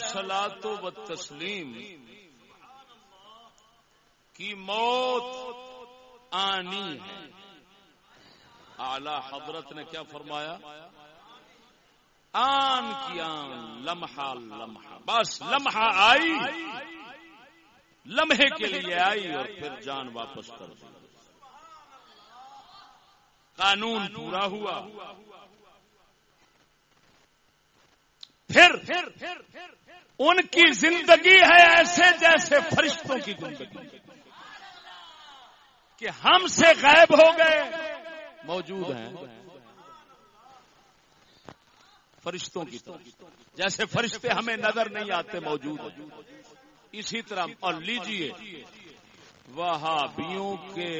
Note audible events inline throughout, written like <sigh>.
سلاد و تسلیم. کی موت آنی ہے۔ اعلی حضرت نے کیا فرمایا؟ آن کی آن، لمحہ لمحہ۔ بس لمحہ آئی۔ لمحے کے لیے آئی اور پھر جان واپس کر دی۔ قانون پورا ہوا۔ پھر ان کی زندگی ہے ایسے جیسے فرشتوں کی زندگی کہ ہم سے غائب ہو گئے، موجود ہیں۔ فرشتوں کی طرح جیسے فرشتے ہمیں نظر نہیں آتے، موجود ہیں۔ اسی طرح، اور لیجیے، وہابیوں کے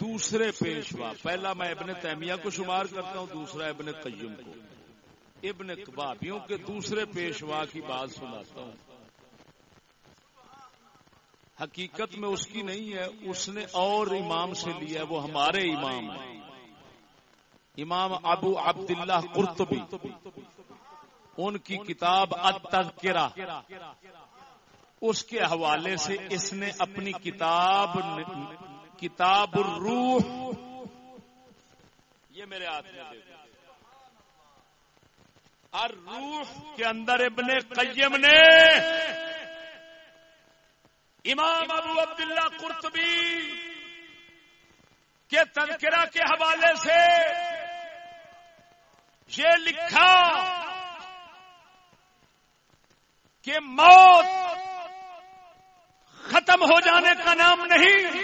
دوسرے پیشوا۔ پہلا میں ابن تیمیہ کو شمار کرتا ہوں، دوسرا ابن قیم کو۔ ابن وہابیوں کے دوسرے پیشوا کی بات سناتا ہوں۔ حقیقت میں اس کی نہیں ہے، اس نے اور امام سے لیا ہے، وہ ہمارے امام ہیں۔ امام ابو عبداللہ قرطبی، ان کی کتاب التذکرہ۔ اس کے حوالے سے اس نے اپنی کتاب کتاب الروح۔ یہ میرے ہاتھ میں الروح کے اندر ابن قیم نے امام ابو عبداللہ قرطبی کے تذکرہ کے حوالے سے یہ لکھا کہ موت ختم ہو جانے کا نام نہیں۔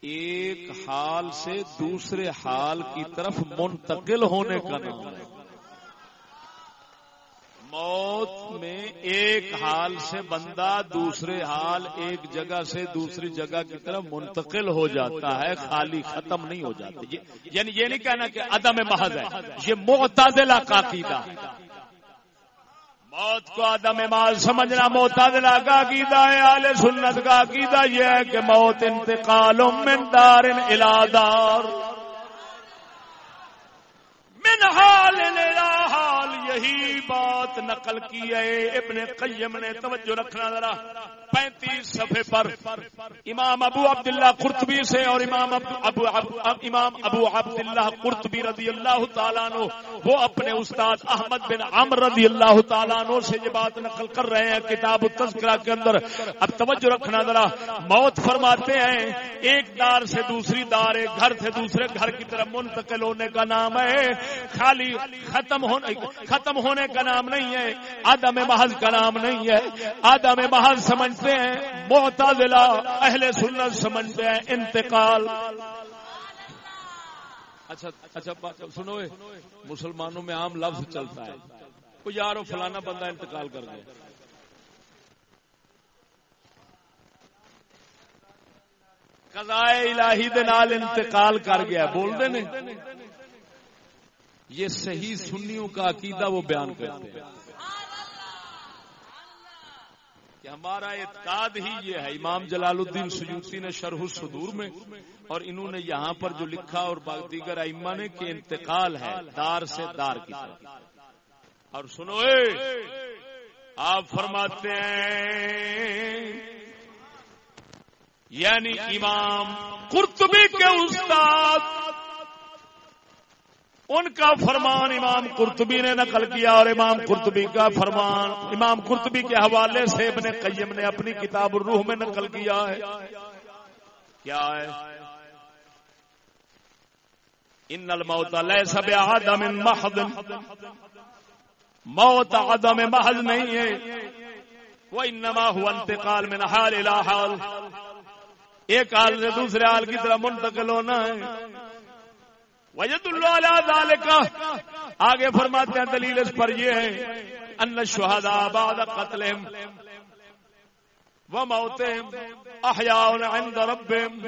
ایک حال سے دوسرے حال کی طرف منتقل ہونے کا نام۔ ہے موت میں ایک حال سے بندہ دوسرے حال ایک جگہ سے دوسری جگہ کی طرف منتقل ہو جاتا ہے، خالی ختم نہیں ہو جاتی یعنی یہ نہیں کہنا کہ عدم محض ہے، یہ معتدلہ کا عقیدہ موت کو آدم مال سمجھنا موتادلہ کا عقیدہ ہے آل سنت کا عقیدہ یہ ہے کہ موت انتقال من دار الادار من حال حال یہی بات نقل کی ہے۔ ابن قیم نے توجہ رکھنا ذرا۔ پینتیس صفحے پر۔ امام ابو عبداللہ قرطبی سے اور امام ابو امام ابو عبداللہ قرطبی رضی اللہ تعالیٰ نو وہ اپنے استاد احمد بن عمر رضی اللہ تعالیٰ نو سے یہ بات نقل کر رہے ہیں کتاب التذکرہ کے اندر۔ اب توجہ رکھنا ذرا۔ موت فرماتے ہیں، ایک دار سے دوسری دار، ایک گھر سے دوسرے گھر کی طرف منتقل ہونے کا نام ہے۔ خالی ختم ہونے ختم ہونے کا نام نہیں ہے۔ آدم محض کا نام نہیں ہے۔ آدم محض سمجھتے ہیں۔ معتزلہ، اہل سنت سمجھتے ہیں۔ انتقال۔ اچھا اچھا سنو مسلمانوں میں عام لفظ چلتا ہے۔ کوئی یار فلانا بندہ انتقال کر گیا قضائے الہی دے نال انتقال کر گیا۔ بول دے نے؟ یہ صحیح سنیوں کا عقیدہ وہ بیان کرتے ہیں۔ کہ ہمارا اعتقاد ہی یہ ہے، امام جلال الدین سیوسی نے شرح الصدور میں اور انہوں نے یہاں پر جو لکھا اور دیگر ائمہ نے کہ انتقال ہے، دار سے دار کی طرف۔ اور سنو آپ فرماتے ہیں یعنی امام قرطبی کے استاد ان کا فرمان امام قرطبی نے نقل کیا اور امام قرطبی کا فرمان امام قرطبی کے حوالے سے ابن قیم نے اپنی کتاب الروح میں نقل کیا ہے۔ کیا ہے؟ ان الموت لیس بعدم محض۔ موت عدم محض نہیں ہے۔ وہ انما هو انتقال من حال الى حال۔ ایک حال سے دوسرے حال کی طرح منتقل ہونا ہے۔ وجد اللہ کا آگے فرماتے ہیں، دلیل اس پر یہ ہے ان شہدا بعد قتل و موت احیاء عند ربهم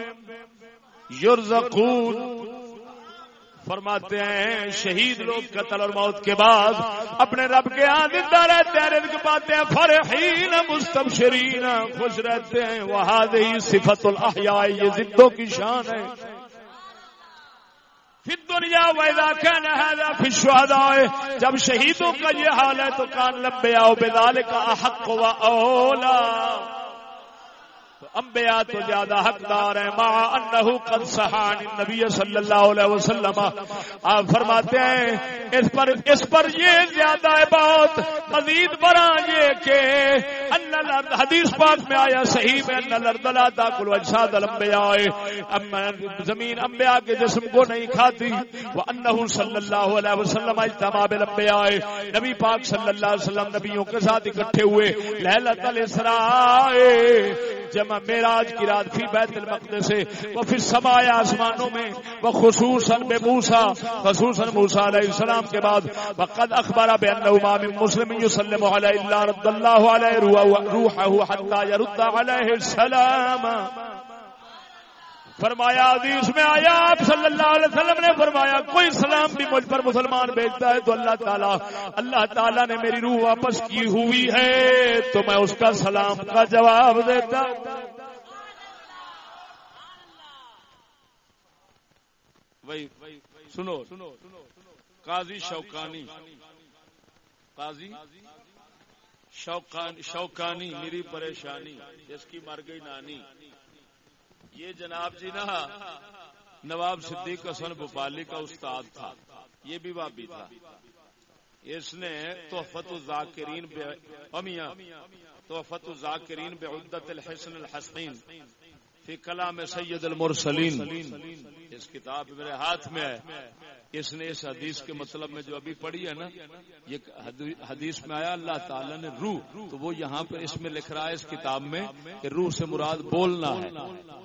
یرزقون فرماتے ہیں، شہید لوگ قتل اور موت کے بعد اپنے رب کے ہاں زندہ رہتے ہیں، رزق پاتے ہیں، فرحین، مستبشرین، خوش رہتے ہیں۔ وہاں صفت الاحیاء یہ زندوں کی شان ہے۔ پھر دنیا ویدا کہنا ہے پھر شہدا جب شہیدوں کا یہ حال ہے تو کان لمبے آؤ بے کا حق و اولا۔ انبیاء تو زیادہ حقدار ہیں ما انہو قد سحان نبی صلی اللہ علیہ وسلم۔ آپ فرماتے ہیں، اس پر اس پر یہ زیادہ ہے بات مزید برا یہ کہ ان حدیث پاک میں آیا، صحیح میں ان الارض لا تاکل اجساد الانبیاء۔ زمین انبیاء کے جسم کو نہیں کھاتی۔ وانه صلی اللہ علیہ وسلم اجتماع بالانبیاء۔ نبی پاک صلی اللہ علیہ وسلم نبیوں کے ساتھ اکٹھے ہوئے۔ لیلۃ الاسراء۔ جمع میراج کی رات فی بیت المقدس سے وہ پھر سمایا آسمانوں میں، وہ خصوصاً بے موسا خصوصاً موسا علیہ السلام کے بعد۔ وقد اخبار بے امام مسلم یسلم علیہ اللہ رد اللہ علیہ روحہ حتی یرد علیہ السلام۔ فرمایا حدیث میں آیا، آپ صلی اللہ علیہ وسلم نے فرمایا، کوئی سلام بھی مجھ پر مسلمان بھیجتا ہے تو اللہ تعالیٰ اللہ تعالیٰ نے میری روح واپس کی ہوئی ہے، تو میں اس کا سلام کا جواب دیتا۔ سنو، قاضی شوکانی قاضی شوکانی، میری پریشانی، جس کی مر گئی نانی۔ یہ جناب جی نا، نواب صدیق حسن بھوپالی کا استاد تھا، یہ بھی بابی تھا۔ اس نے توحفت الزاکرین امیاں توحفت الزاکرین بے عدت الحسن الحسین فی کلام سید المرسلین۔ اس کتاب میرے ہاتھ میں ہے۔ اس نے اس حدیث کے مطلب میں جو ابھی پڑھی ہے نا، یہ حدیث میں آیا، اللہ تعالیٰ نے روح، تو وہ یہاں پہ اس میں لکھ رہا ہے اس کتاب میں کہ روح سے مراد بولنا ہے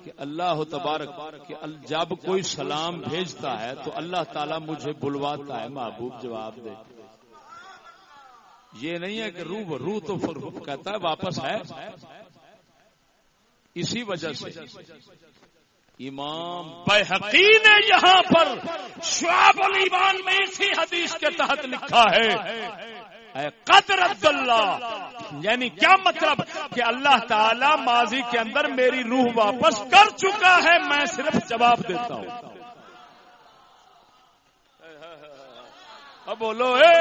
کہ اللہ تبارک، کہ جب کوئی سلام بھیجتا ہے تو اللہ تعالیٰ مجھے بلواتا ہے۔ محبوب جواب دے۔ یہ نہیں ہے کہ روح روح تو کہتا ہے، واپس ہے۔ اسی وجہ سے امام بحقی نے یہاں پر شعب الایمان میں اسی حدیث کے تحت لکھا ہے قدر اللہ یعنی کیا مطلب کہ اللہ تعالی ماضی کے اندر میری روح واپس کر چکا ہے میں صرف جواب دیتا ہوں۔ اب بولو اے!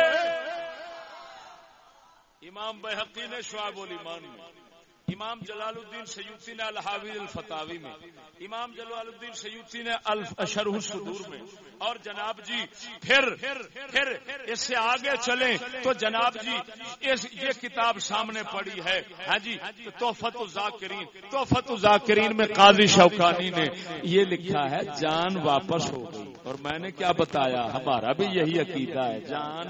امام بحقی نے شعب الایمان میں۔ امام جلال الدین سیوتی نے الحاوی الفتاوی میں، امام جلال الدین سیوتی نے شرح الصدور میں۔ اور جناب جی پھر پھر اس سے آگے چلیں تو جناب جی اس یہ کتاب سامنے پڑی ہے۔ ہاں جی توفت الزاکرین توفت الزاکرین میں قاضی شوکانی نے یہ لکھا ہے، جان واپس ہو گئی۔ اور میں نے کیا بتایا؟ ہمارا بھی یہی عقیدہ ہے، جان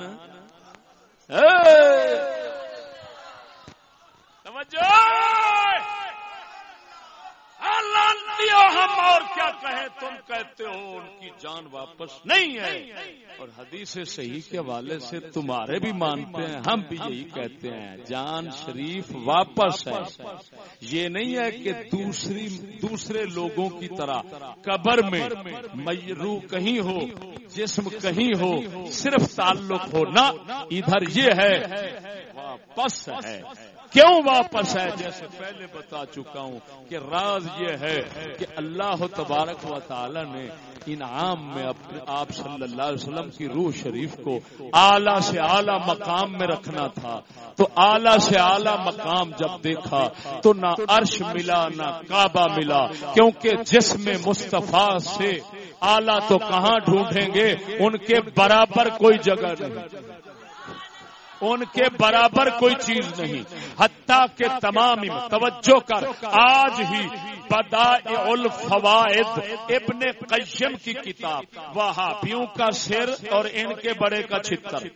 ہم، اور کیا کہیں؟ تم کہتے ہو ان کی جان واپس نہیں ہے۔ اور حدیث صحیح کے حوالے سے تمہارے بھی مانتے ہیں، ہم بھی یہی کہتے ہیں، جان شریف واپس ہے۔ یہ نہیں ہے کہ دوسری، دوسرے لوگوں کی طرح قبر میں میرو کہیں ہو، جسم کہیں ہو، صرف تعلق ہو، نہ، ادھر یہ ہے، واپس ہے۔ کیوں واپس ہے جیسے پہلے بتا چکا ہوں کہ راز یہ ہے کہ اللہ تبارک و تعالی نے انعام میں آپ صلی اللہ علیہ وسلم کی روح شریف کو اعلی سے اعلی مقام میں رکھنا تھا۔ تو اعلی سے اعلی مقام جب دیکھا تو نہ عرش ملا، نہ کعبہ ملا۔ کیونکہ جسم مصطفیٰ سے اعلی تو کہاں ڈھونڈیں گے؟ ان کے برابر کوئی جگہ نہیں۔ ان کے برابر کوئی چیز نہیں۔ حتیٰ کے تمام توجہ کر، آج ہی بدا الفوائد ابن قیم کی کتاب، وہابیوں کا سر اور ان کے بڑے کا چھتر۔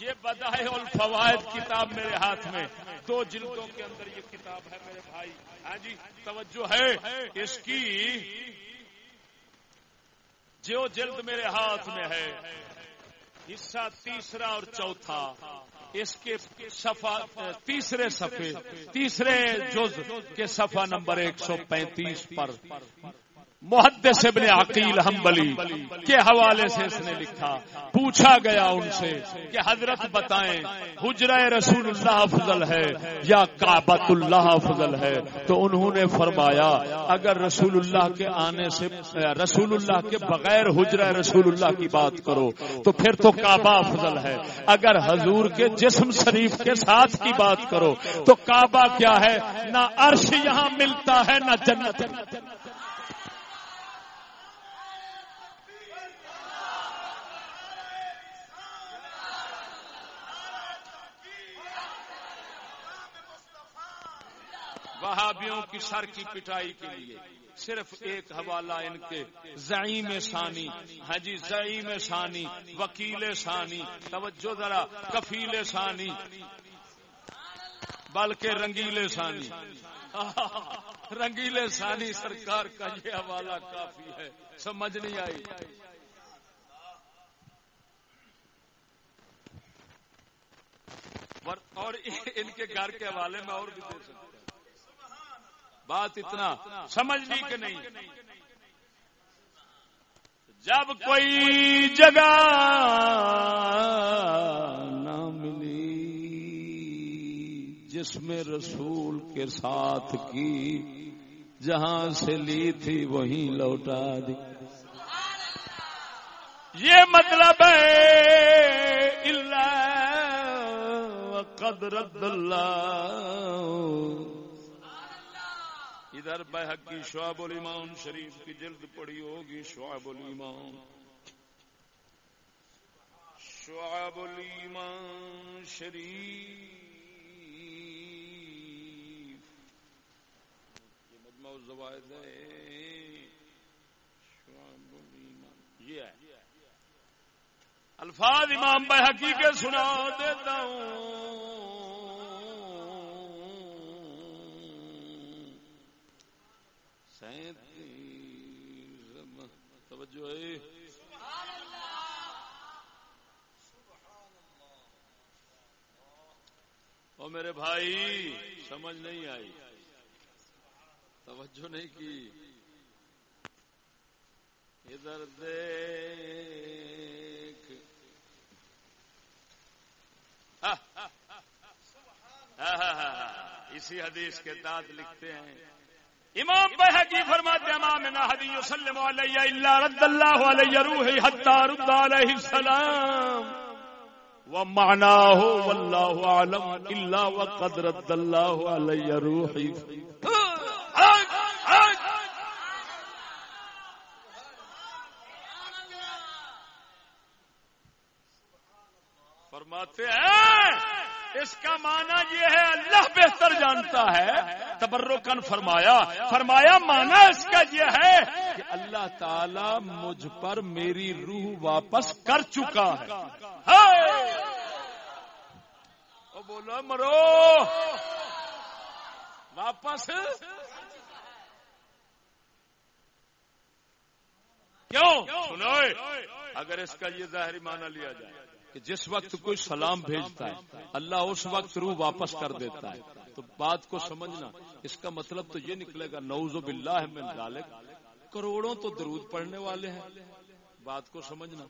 یہ بدا الفوائد کتاب میرے ہاتھ میں، دو جلدوں کے اندر یہ کتاب ہے میرے بھائی۔ ہاں جی توجہ ہے۔ اس کی جو جلد میرے ہاتھ میں ہے حصہ تیسرا اور چوتھا، اس کے سفا تیسرے صفحے، تیسرے جز کے صفحہ نمبر ایک سو پینتیس پر۔ محدث ابن عقیل حنبلی کے حوالے سے اس نے لکھا، پوچھا گیا ان سے کہ حضرت بتائیں، حجرہ رسول اللہ افضل ہے یا کعبۃ اللہ افضل ہے؟ تو انہوں نے فرمایا، اگر رسول اللہ کے آنے سے، رسول اللہ کے بغیر حجرہ رسول اللہ کی بات کرو، تو پھر تو کعبہ افضل ہے۔ اگر حضور کے جسم شریف کے ساتھ کی بات کرو، تو کعبہ کیا ہے؟ نہ عرش یہاں ملتا ہے، نہ جنت۔ وہابیوں کی سر کی پٹائی کے لیے صرف ایک حوالہ ان کے زعیم ثانی ہاں جی زعیم ثانی، وکیل ثانی، توجہ ذرا، کفیل ثانی، بلکہ رنگیلے ثانی۔ <laughs> رنگیلے ثانی سرکار کا یہ حوالہ کافی ہے، سمجھ نہیں آئی۔ اور <laughs> ان کے گھر کے حوالے میں اور بھی دے سکتا بات اتنا سمجھ لی کہ نہیں۔ جب کوئی جگہ نہ ملی جس میں رسول کے ساتھ کی جہاں سے لی تھی وہیں لوٹا دی۔ یہ مطلب ہے اللہ قدرت اللہ ادھر بحق کی شعب الایمان شریف کی جلد پڑی ہوگی، شعب الایمان۔ شعب الایمان شریف۔ یہ مجمع الزوائد ہے۔ شعب الایمان۔ یہ ہے۔ الفاظ امام بحقی کے سنا دیتا ہوں۔ توجہ ہے او میرے بھائی سمجھ نہیں آئی توجہ نہیں کی ادھر دیکھ اسی حدیث کے دانت لکھتے ہیں امام بحقی فرماتے امام نہدی وسلم علیہ الا رد اللہ علیہ روحی حتی رد علیہ السلام. ومعناه والله اعلم الا وقد رد الله علي روحي فرماتے ہیں اس کا معنی یہ ہے اللہ بہتر جانتا ہے۔ تبرکن فرمایا۔ فرمایا معنی اس کا یہ ہے کہ اللہ تعالی مجھ پر میری روح واپس کر چکا ہے۔ بولو مرو۔ واپس۔ کیوں؟ سنو۔ اگر اس کا یہ ظاہری معنی لیا جائے۔ کہ جس وقت کوئی سلام بھیجتا ہے، اللہ اس وقت روح واپس کر دیتا ہے۔ تو بات کو سمجھنا، اس کا مطلب تو یہ نکلے گا نوز باللہ من ذالک۔ کروڑوں تو درود پڑھنے والے ہیں۔ بات کو سمجھنا۔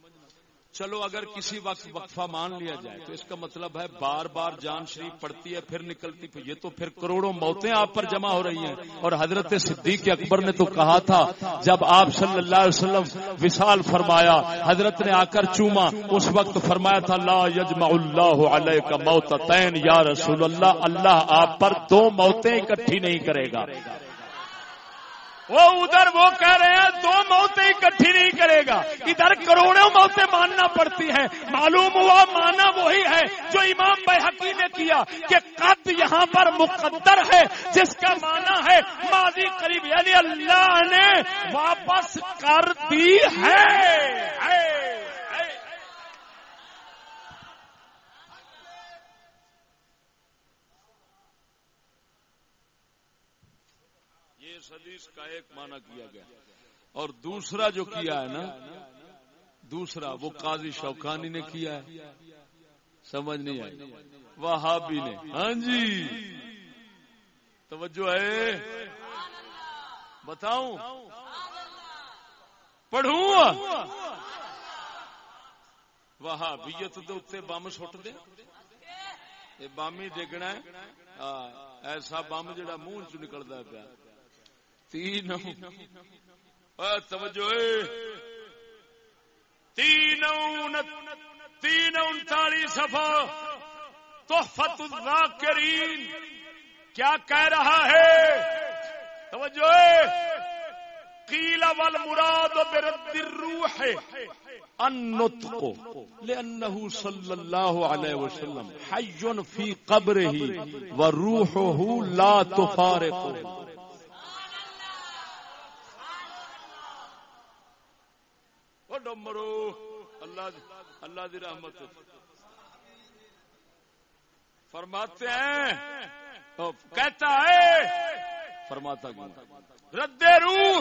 چلو اگر کسی وقت وقفہ مان لیا جائے تو اس کا مطلب ہے بار بار جان شریف پڑتی ہے پھر نکلتی پھر یہ تو پھر کروڑوں موتیں آپ پر جمع ہو رہی ہیں اور حضرت صدیق اکبر نے تو کہا تھا جب آپ صلی اللہ علیہ وسلم وصال فرمایا، حضرت نے آ کر چوما، اس وقت فرمایا تھا، لا یجمع اللہ علیہ کا موت یا رسول اللہ اللہ آپ پر دو موتیں اکٹھی نہیں کرے گا۔ وہ ادھر وہ کہہ رہے ہیں، دو موتیں اکٹھی نہیں کرے گا۔ ادھر کروڑوں موتیں ماننا پڑتی ہیں۔ معلوم ہوا مانا وہی ہے جو امام بحقی نے کیا کہ قد یہاں پر مقدر ہے، جس کا مانا ہے ماضی قریب یعنی اللہ نے واپس کر دی ہے۔ حدیث کا ایک معنی کیا گیا۔ اور دوسرا جو کیا ہے نا، دوسرا وہ قاضی شوکانی نے کیا ہے۔ سمجھ نہیں آئی۔ وہابی نے۔ ہاں جی۔ توجہ ہے۔ بتاؤں۔ پڑھوں۔ وہابیت دے اتنے بم سٹ دے۔ یہ بم ہی ڈگنا ایسا بم جڑا منہ چ نکلتا پیا۔ تین توجہ تین تین انتالی سفا تحفت الذاکرین. کیا کہہ رہا ہے؟ توجہ قیل والمراد برد الروح. النطق. لأنه صلى الله عليه وسلم حي في قبره وروحه لا تفارقه ڈمرو اللہ اللہ دی رحمت۔ فرماتے ہیں۔ کہتا ہے۔ فرماتا رد روح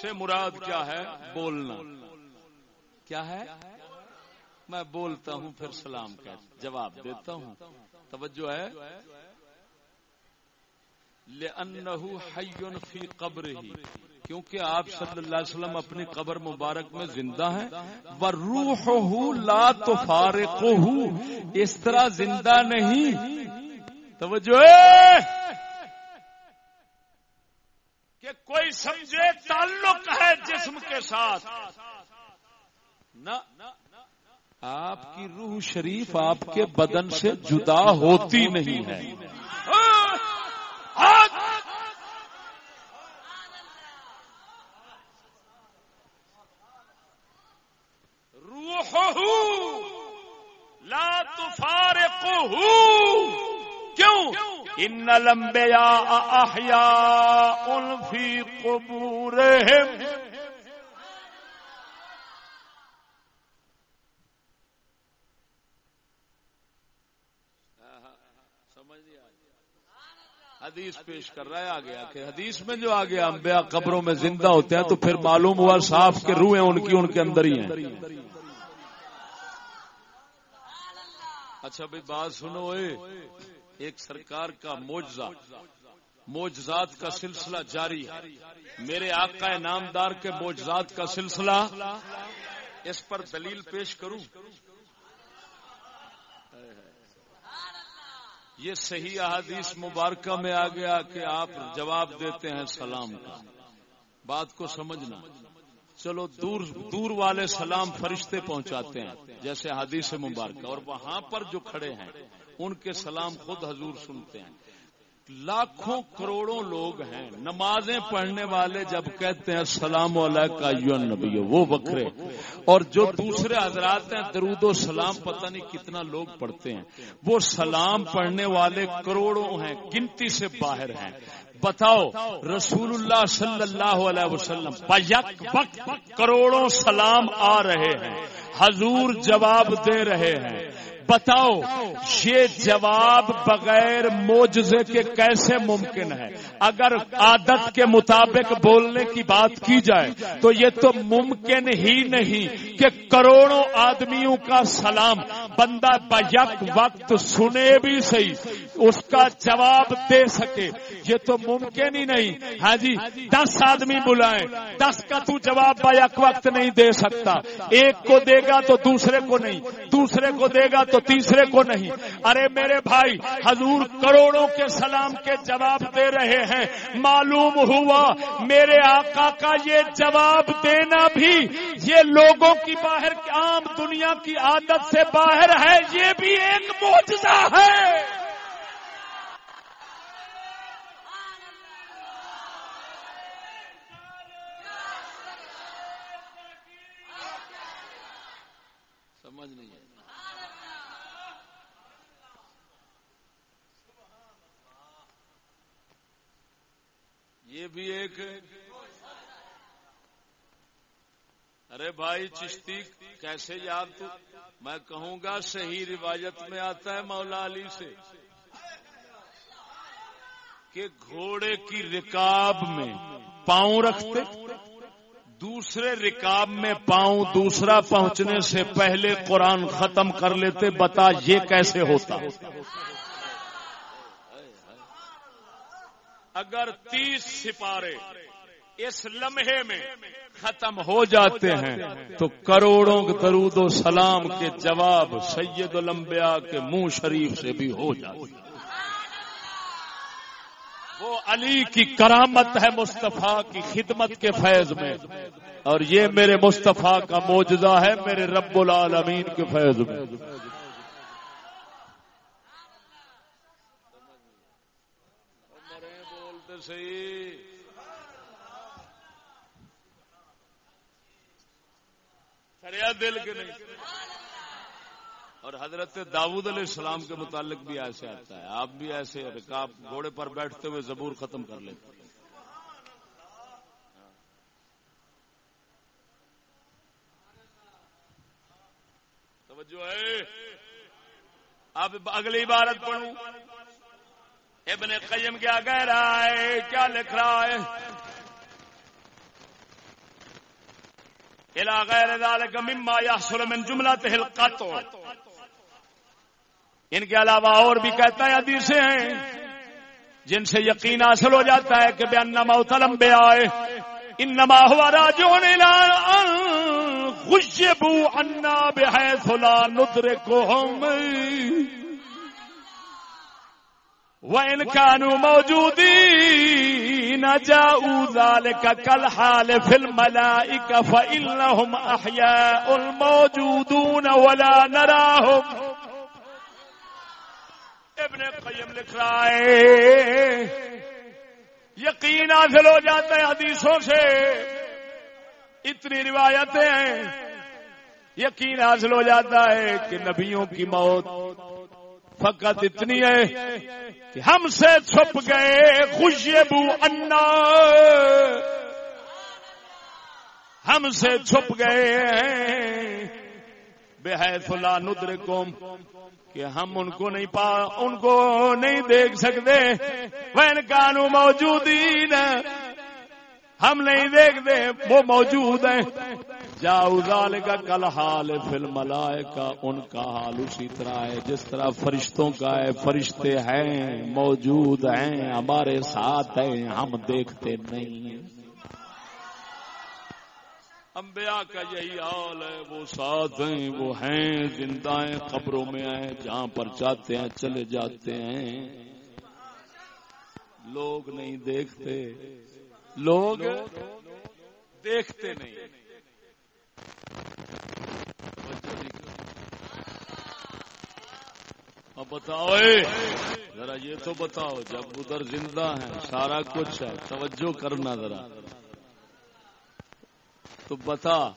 سے مراد کیا ہے؟ بولنا۔ کیا ہے؟ میں بولتا ہوں پھر سلام کا جواب دیتا ہوں۔ توجہ ہے۔ لأنه حي في قبره کیونکہ آپ صلی اللہ علیہ وسلم اپنی قبر مبارک میں زندہ ہیں روح لا تو فارق اس طرح زندہ نہیں۔ توجہ! کہ کوئی سمجھے، تعلق ہے جسم کے ساتھ۔ نہ، آپ کی روح شریف آپ کے بدن سے جدا ہوتی نہیں ہے۔ لا تفارقه کیوں؟ ان الانبیاء احیاء فی قبورہم حدیث پیش کر رہا ہے آگے کہ حدیث میں جو آگے انبیاء قبروں میں زندہ ہوتے ہیں تو پھر معلوم ہوا صاف کے روحیں ان کی ان کے اندر ہی ہیں۔ اچھا بھائی، بات سنو ایک سرکار کا موجزہ موجزات کا سلسلہ جاری ہے۔ میرے آقا نامدار کے موجزات کا سلسلہ اس پر دلیل پیش کروں۔ یہ صحیح احادیث مبارکہ میں آ گیا کہ آپ جواب دیتے ہیں سلام کا۔ بات کو سمجھنا۔ چلو دور دور والے سلام فرشتے پہنچاتے ہیں، جیسے حدیث مبارک اور وہاں پر جو کھڑے ہیں، ان کے سلام خود حضور سنتے ہیں۔ لاکھوں کروڑوں لوگ ہیں، نمازیں پڑھنے والے جب کہتے ہیں سلام نبی وہ بکرے اور جو دوسرے حضرات ہیں، درود و سلام، پتہ نہیں کتنا لوگ پڑھتے ہیں۔ وہ سلام پڑھنے والے کروڑوں ہیں، گنتی سے باہر ہیں۔ بتاؤ رسول اللہ صلی اللہ علیہ وسلم وقت کروڑوں سلام آ رہے ہیں، حضور جواب دے رہے ہیں۔ بتاؤ، یہ جواب بغیر موجزے کے کیسے ممکن ہے؟ اگر عادت کے مطابق بولنے کی بات کی جائے، تو یہ تو ممکن ہی نہیں کہ کروڑوں آدمیوں کا سلام بندہ بیک وقت سنے بھی صحیح اس کا جواب دے سکے۔ یہ تو ممکن ہی نہیں۔ ہاں جی دس آدمی بلائیں۔ دس کا تو جواب بیک وقت نہیں دے سکتا۔ ایک کو دے گا تو دوسرے کو نہیں۔ دوسرے کو دے گا تو تیسرے کو نہیں۔ ارے میرے بھائی، حضور کروڑوں کے سلام کے جواب دے رہے ہیں۔ معلوم ہوا، میرے آقا کا یہ جواب دینا بھی، یہ لوگوں کی باہر، عام دنیا کی عادت سے باہر ہے۔ یہ بھی ایک موجزہ ہے۔ سمجھ نہیں یہ بھی ایک ارے بھائی، چشتی کیسے یاد تو؟ میں کہوں گا صحیح روایت میں آتا ہے مولا علی سے کہ گھوڑے کی رکاب میں پاؤں رکھتے۔ دوسرے رکاب میں پاؤں دوسرا پہنچنے سے پہلے قرآن ختم کر لیتے، بتا یہ کیسے ہوتا؟ اگر تیس سپارے اس لمحے میں ختم ہو جاتے ہیں، تو کروڑوں درود و سلام کے جواب سید الانبیاء کے منہ شریف سے بھی ہو جاتے ہیں۔ وہ علی کی کرامت ہے مصطفیٰ کی خدمت کے فیض میں۔ اور یہ میرے مصطفیٰ کا موجودہ ہے میرے رب العالمین کے فیض میں۔ دل کے نہیں۔ اور حضرت داود علیہ السلام کے متعلق بھی ایسے آتا ہے۔ آپ بھی ایسے رکاب گھوڑے پر بیٹھتے ہوئے زبور ختم کر لیتے توجہ ہے۔ اب اگلی عبارت پڑھوں۔ ابن قیم کیا کہہ رہا ہے، کیا لکھ رہا ہے؟ الى غیر ذلك مما يحصل من جملة القطع۔ ان کے علاوہ اور بھی کہتا ہے حدیثیں ہیں جن سے یقین حاصل ہو جاتا ہے کہ بے انما بے آئے انما ہوا راجو راجون خوشبو انا بے سلا ندر کو ہم وہ ان بحیث لا ندرکہم۔ وَإِن كَانُوا مَوْجُودِينَ جَاءُوا ذَلِكَ كَالْحَالِ فِي الْمَلَائِكَةِ فَإِنَّهُمْ أَحْيَاءٌ مَوْجُودُونَ وَلَا نَرَاهُمْ۔ ابن قیم لکھ رہا ہے۔ یقین حاصل ہو جاتا ہے حدیثوں سے۔ اتنی روایتیں ہیں۔ یقین حاصل ہو جاتا ہے کہ نبیوں کی موت فقط اتنی ہے کہ ہم سے چھپ گئے خوشبو انا۔ ہم سے چھپ گئے ہیں۔ بے فلا ندر کوم کہ ہم ان کو نہیں پا، ان کو نہیں دیکھ سکتے۔ وین کانو موجود ہم نہیں دیکھتے، وہ موجود ہیں۔ جاؤزال کا کل حال فلم ملائے کا ان کا حال اسی طرح ہے۔ جس طرح فرشتوں کا ہے، فرشتے ہیں، موجود ہیں، ہمارے ساتھ ہیں، ہم دیکھتے نہیں۔ ہیں انبیاء کا یہی حال ہے، وہ ساتھ ہیں، وہ ہیں، زندہ ہیں، قبروں میں ہیں، جہاں پر چاہتے ہیں، چلے جاتے ہیں۔ لوگ نہیں دیکھتے۔ لوگ دیکھتے نہیں۔ اب بتاؤ ذرا یہ تو بتاؤ، جب ادھر زندہ ہیں، سارا کچھ ہے، توجہ کرنا ذرا۔ تو بتا،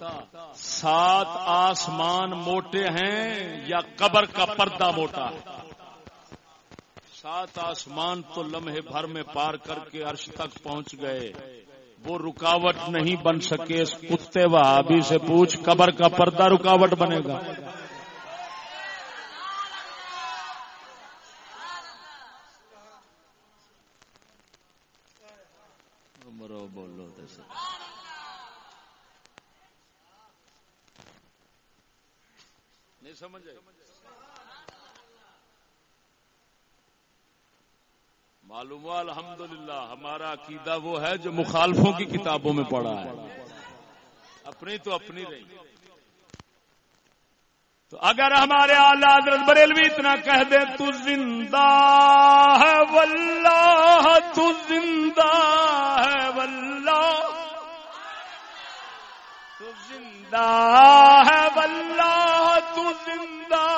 سات آسمان موٹے ہیں یا قبر کا پردہ موٹا؟ ہے سات آسمان تو لمحے بھر میں پار کر کے عرش تک پہنچ گئے۔ وہ رکاوٹ نہیں بن سکے۔ اس کتے وہابی سے پوچھ، قبر کا پردہ رکاوٹ بنے گا؟ سمجھ معلوم الحمد للہ ہمارا عقیدہ وہ ہے جو مخالفوں کی کتابوں میں پڑھا ہے۔ اپنی تو اپنی رہی۔ تو اگر ہمارے اعلی حضرت بریلوی اتنا کہہ دے، تو زندہ ہے، واللہ تو زندہ ہے، واللہ۔ تو زندہ ہے، واللہ۔ زندہ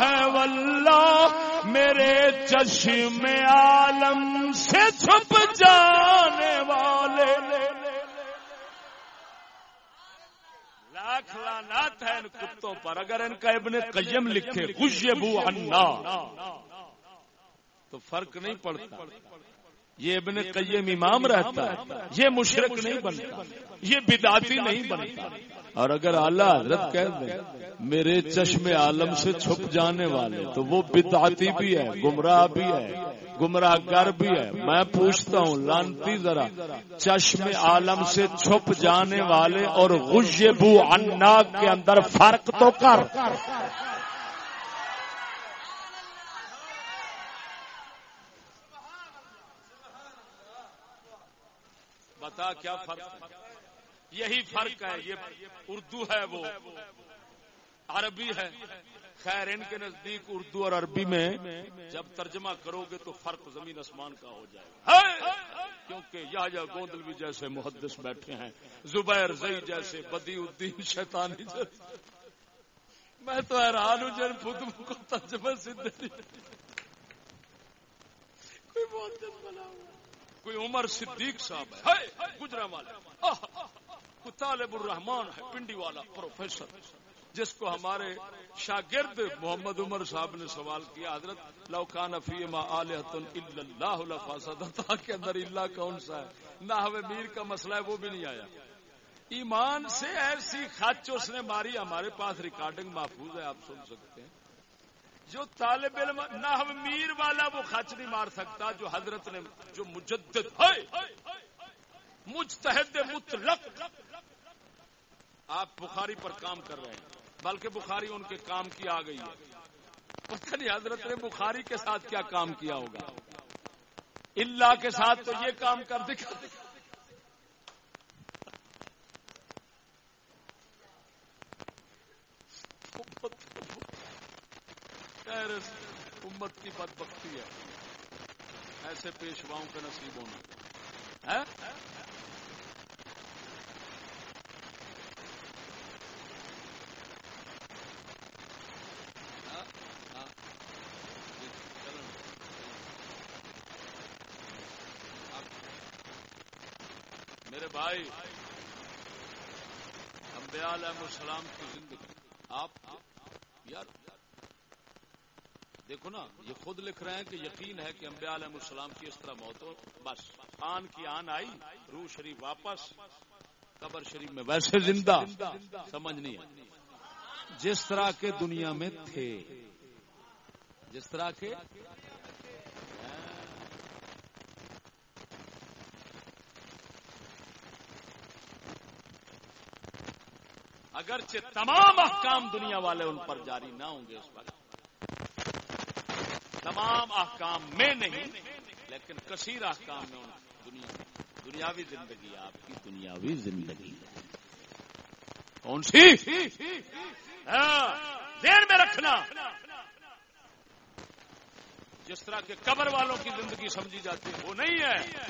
ہے واللہ، میرے چشم عالم سے چھپ جانے والے۔ لاکھ لانات ہے ان کتوں پر۔ اگر ان کا ابن قیم لکھے خوشبو انا تو فرق نہیں پڑتا۔ یہ ابن قیم امام رہتا ہے۔ یہ مشرق نہیں بنتا۔ یہ بداتی نہیں بنتا۔ اور اگر اعلیٰ حضرت کہہ دیں، میرے چشم عالم سے چھپ جانے والے، تو وہ بدعتی بھی ہے، گمراہ بھی ہے، گمراہ گر بھی ہے. میں پوچھتا ہوں، لانتی ذرا چشم عالم سے چھپ جانے والے اور غشبو انا کے اندر فرق تو کر. بتا کیا فرق یہی فرق ہے یہ اردو ہے وہ۔ عربی ہے۔ خیر ان کے نزدیک اردو اور عربی میں جب ترجمہ کرو گے تو فرق زمین آسمان کا ہو جائے گا۔ کیونکہ یا یا گوندلوی جیسے محدث بیٹھے ہیں زبیر زئی جیسے بدی الدین شیطانی جیسے۔ میں تو حیران ہوں جن خود کو ترجمہ سدھے کوئی محدث بنا کوئی عمر صدیق صاحب ہے۔ گجرا والا کوئی طالب الرحمان ہے، پنڈی والا، پروفیسر، جس کو ہمارے شاگرد محمد عمر صاحب نے سوال کیا، حضرت لوکان فیما اللہ کے اندر اللہ کون سا ہے؟ نہ ہمیں میر کا مسئلہ ہے، وہ بھی نہیں آیا۔ ایمان سے ایسی خچ اس نے ماری، ہمارے پاس ریکارڈنگ محفوظ ہے، آپ سن سکتے ہیں۔ جو طالب علم، نہ میر والا وہ خچ نہیں مار سکتا، جو حضرت نے، جو مجدد ہے۔ مجتہد مطلق آپ بخاری پر کام کر رہے ہیں، بلکہ بخاری ان کے کام کی آ گئی ہے۔ پتہ نہیں حضرت نے بخاری کے ساتھ کیا کام کیا ہوگا۔ اللہ کے ساتھ تو یہ کام کر دکھا امت کی بد بختی ہے۔ ایسے پیشواؤں کا نصیب ہونا میرے بھائی انبیاء السلام کی زندگی۔ آپ یار، دیکھو نا، یہ خود لکھ رہے ہیں کہ یقین ہے کہ انبیاء علیہ السلام کی اس طرح موت ہو۔ بس آن کی آن آئی، روح شریف واپس، قبر شریف میں ویسے زندہ۔ سمجھ نہیں جس طرح کے دنیا میں تھے، جس طرح کے اگرچہ تمام احکام دنیا والے ان پر جاری نہ ہوں گے اس وقت۔ تمام احکام میں نہیں، لیکن کثیر احکام میں دنیا، دنیاوی زندگی آپ کی دنیاوی زندگی کون سی؟ ہاں، دیر میں رکھنا۔ جس طرح کے قبر والوں کی زندگی سمجھی جاتی ہے، وہ نہیں ہے۔